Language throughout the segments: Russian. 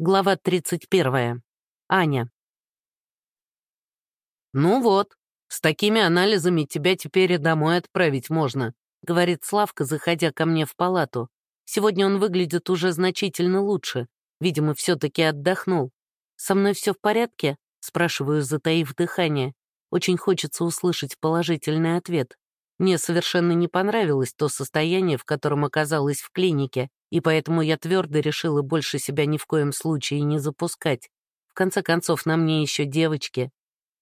Глава 31. Аня. «Ну вот, с такими анализами тебя теперь и домой отправить можно», говорит Славка, заходя ко мне в палату. Сегодня он выглядит уже значительно лучше. Видимо, все-таки отдохнул. «Со мной все в порядке?» спрашиваю, затаив дыхание. Очень хочется услышать положительный ответ. Мне совершенно не понравилось то состояние, в котором оказалась в клинике, и поэтому я твердо решила больше себя ни в коем случае не запускать. В конце концов, на мне еще девочки.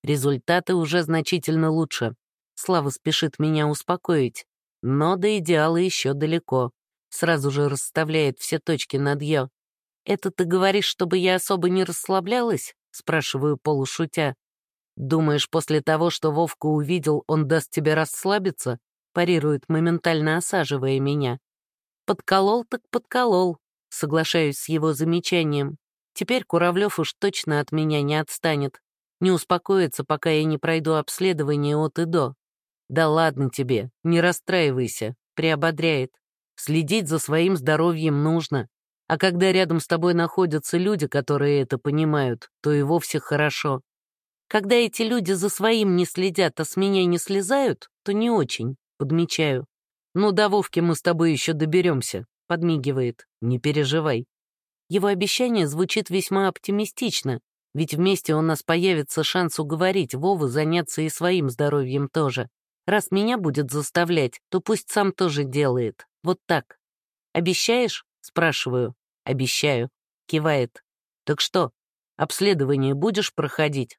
Результаты уже значительно лучше. Слава спешит меня успокоить. Но до идеала еще далеко. Сразу же расставляет все точки над «ё». «Это ты говоришь, чтобы я особо не расслаблялась?» спрашиваю полушутя. «Думаешь, после того, что Вовка увидел, он даст тебе расслабиться?» парирует, моментально осаживая меня. Подколол так подколол, соглашаюсь с его замечанием. Теперь Куравлев уж точно от меня не отстанет. Не успокоится, пока я не пройду обследование от и до. Да ладно тебе, не расстраивайся, приободряет. Следить за своим здоровьем нужно. А когда рядом с тобой находятся люди, которые это понимают, то и вовсе хорошо. Когда эти люди за своим не следят, а с меня не слезают, то не очень, подмечаю. «Ну, до Вовки мы с тобой еще доберемся», — подмигивает. «Не переживай». Его обещание звучит весьма оптимистично, ведь вместе у нас появится шанс уговорить Вову заняться и своим здоровьем тоже. Раз меня будет заставлять, то пусть сам тоже делает. Вот так. «Обещаешь?» — спрашиваю. «Обещаю», — кивает. «Так что, обследование будешь проходить?»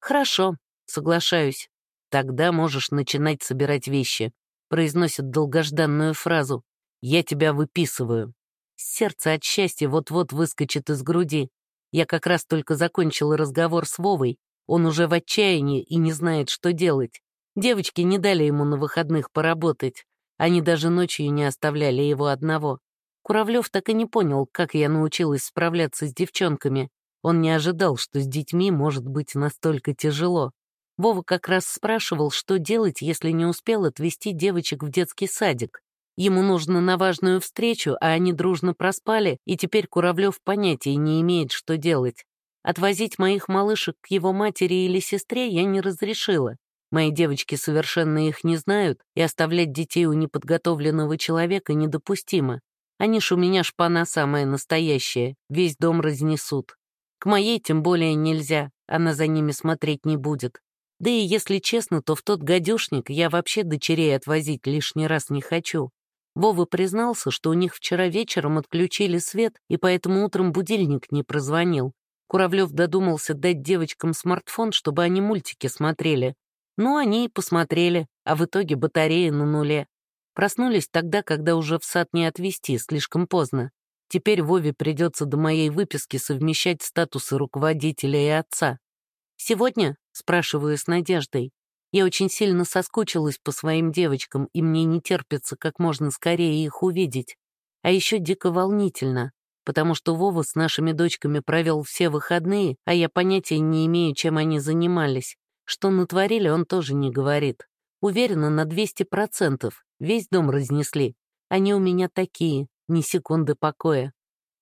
«Хорошо», — соглашаюсь. «Тогда можешь начинать собирать вещи произносит долгожданную фразу «Я тебя выписываю». Сердце от счастья вот-вот выскочит из груди. Я как раз только закончила разговор с Вовой. Он уже в отчаянии и не знает, что делать. Девочки не дали ему на выходных поработать. Они даже ночью не оставляли его одного. Куравлев так и не понял, как я научилась справляться с девчонками. Он не ожидал, что с детьми может быть настолько тяжело. Вова как раз спрашивал, что делать, если не успел отвезти девочек в детский садик. Ему нужно на важную встречу, а они дружно проспали, и теперь Куравлев понятия не имеет, что делать. Отвозить моих малышек к его матери или сестре я не разрешила. Мои девочки совершенно их не знают, и оставлять детей у неподготовленного человека недопустимо. Они ж у меня шпана самая настоящая, весь дом разнесут. К моей тем более нельзя, она за ними смотреть не будет. Да и, если честно, то в тот гадюшник я вообще дочерей отвозить лишний раз не хочу. Вова признался, что у них вчера вечером отключили свет, и поэтому утром будильник не прозвонил. Куравлев додумался дать девочкам смартфон, чтобы они мультики смотрели. Ну, они и посмотрели, а в итоге батарея на нуле. Проснулись тогда, когда уже в сад не отвезти, слишком поздно. Теперь Вове придется до моей выписки совмещать статусы руководителя и отца. Сегодня Спрашиваю с надеждой. Я очень сильно соскучилась по своим девочкам, и мне не терпится как можно скорее их увидеть. А еще дико волнительно, потому что Вова с нашими дочками провел все выходные, а я понятия не имею, чем они занимались. Что натворили, он тоже не говорит. Уверена на 200%. Весь дом разнесли. Они у меня такие, ни секунды покоя.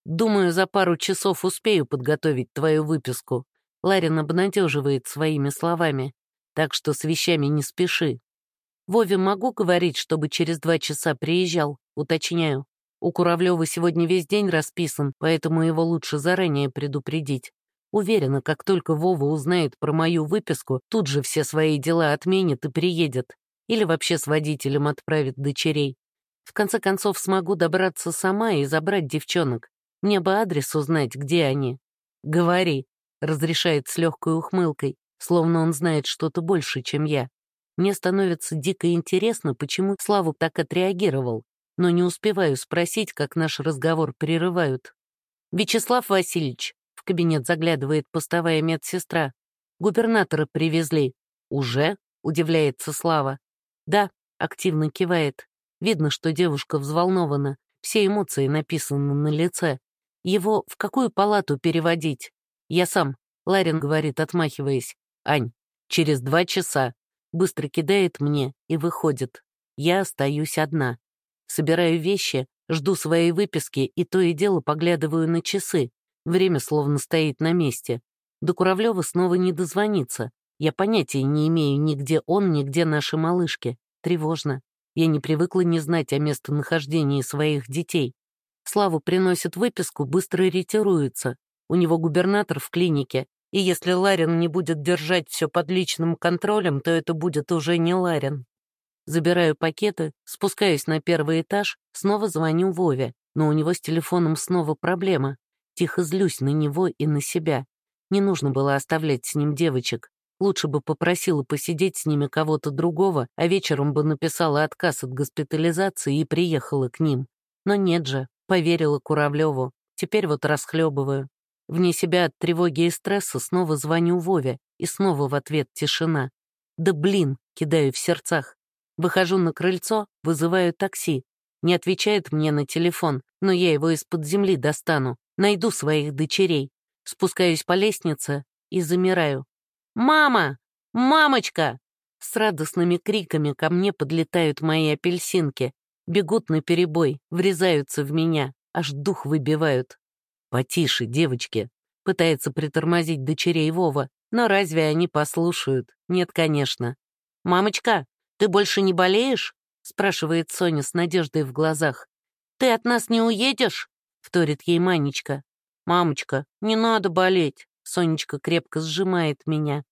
Думаю, за пару часов успею подготовить твою выписку. Ларин обнадеживает своими словами, так что с вещами не спеши. Вове могу говорить, чтобы через два часа приезжал, уточняю. У Куравлева сегодня весь день расписан, поэтому его лучше заранее предупредить. Уверена, как только Вова узнает про мою выписку, тут же все свои дела отменит и приедет. Или вообще с водителем отправит дочерей. В конце концов, смогу добраться сама и забрать девчонок. Мне бы адрес узнать, где они. Говори, разрешает с легкой ухмылкой, словно он знает что-то больше, чем я. Мне становится дико интересно, почему Славу так отреагировал, но не успеваю спросить, как наш разговор прерывают. «Вячеслав Васильевич», — в кабинет заглядывает постовая медсестра, «губернатора привезли». «Уже?» — удивляется Слава. «Да», — активно кивает. Видно, что девушка взволнована, все эмоции написаны на лице. Его в какую палату переводить? «Я сам», — Ларин говорит, отмахиваясь. «Ань, через два часа». Быстро кидает мне и выходит. Я остаюсь одна. Собираю вещи, жду своей выписки и то и дело поглядываю на часы. Время словно стоит на месте. До Куравлева снова не дозвониться. Я понятия не имею ни где он, ни где наши малышки. Тревожно. Я не привыкла не знать о местонахождении своих детей. Славу приносит выписку, быстро ретируется. У него губернатор в клинике, и если Ларин не будет держать все под личным контролем, то это будет уже не Ларин. Забираю пакеты, спускаюсь на первый этаж, снова звоню Вове, но у него с телефоном снова проблема. Тихо злюсь на него и на себя. Не нужно было оставлять с ним девочек. Лучше бы попросила посидеть с ними кого-то другого, а вечером бы написала отказ от госпитализации и приехала к ним. Но нет же, поверила Куравлеву. Теперь вот расхлебываю. Вне себя от тревоги и стресса снова звоню Вове, и снова в ответ тишина. Да блин, кидаю в сердцах. Выхожу на крыльцо, вызываю такси. Не отвечает мне на телефон, но я его из-под земли достану. Найду своих дочерей. Спускаюсь по лестнице и замираю. «Мама! Мамочка!» С радостными криками ко мне подлетают мои апельсинки. Бегут на перебой, врезаются в меня, аж дух выбивают. «Потише, девочки!» Пытается притормозить дочерей Вова, но разве они послушают? Нет, конечно. «Мамочка, ты больше не болеешь?» — спрашивает Соня с надеждой в глазах. «Ты от нас не уедешь?» — вторит ей Манечка. «Мамочка, не надо болеть!» — Сонечка крепко сжимает меня.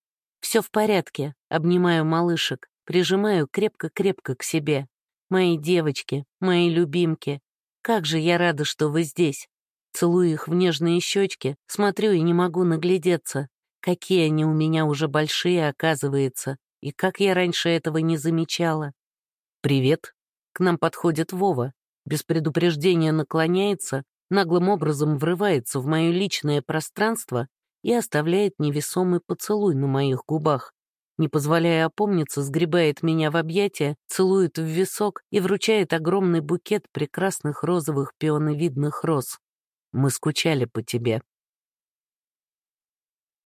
«Все в порядке», — обнимаю малышек, прижимаю крепко-крепко к себе. «Мои девочки, мои любимки, как же я рада, что вы здесь!» Целую их в нежные щечки, смотрю и не могу наглядеться. Какие они у меня уже большие, оказывается. И как я раньше этого не замечала. «Привет». К нам подходит Вова. Без предупреждения наклоняется, наглым образом врывается в мое личное пространство и оставляет невесомый поцелуй на моих губах. Не позволяя опомниться, сгребает меня в объятия, целует в висок и вручает огромный букет прекрасных розовых пионовидных роз. «Мы скучали по тебе»,